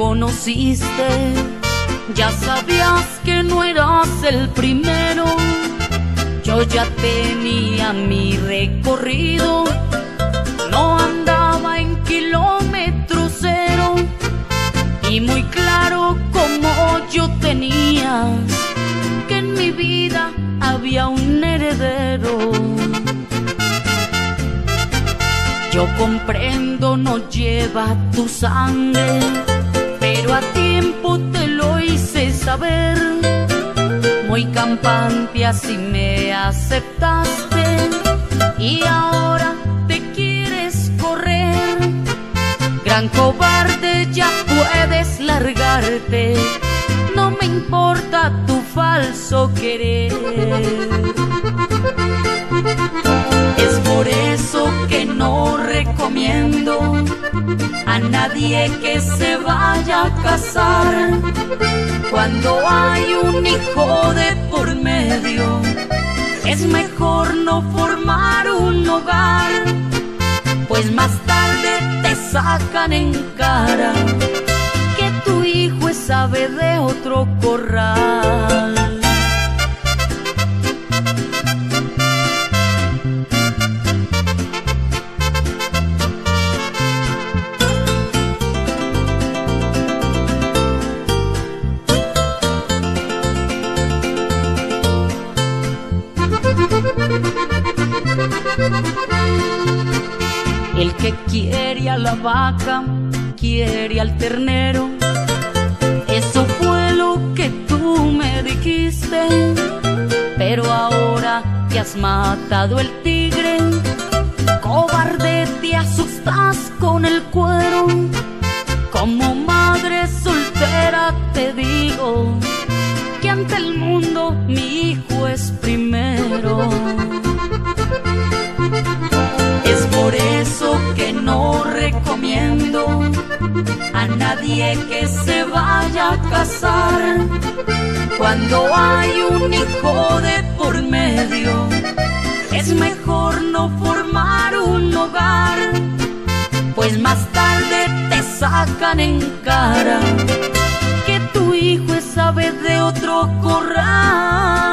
conociste, ya sabías que no eras el primero. Yo ya tenía mi recorrido, no andaba en kilómetro cero. Y muy claro como yo tenía que en mi vida había un heredero. Yo comprendo no lleva tu sangre, pero a tiempo te lo hice saber. Muy campante así me aceptaste y ahora te quieres correr. Gran cobarde ya puedes largarte, no me importa tu falso querer. A nadie que se vaya a casar cuando hay un hijo de por medio. Es mejor no formar un hogar, pues más tarde te sacan en cara quiere a la vaca, quiere al ternero. Eso fue lo que tú me dijiste. Pero ahora te has matado el tigre. Cobarde, te asustas con el cuero. Como madre soltera te digo que ante el mundo mi hijo es primero. Nadie que se vaya a casar cuando hay un hijo de por medio. Es mejor no formar un hogar, pues más tarde te sacan en cara que tu hijo es ave de otro corral.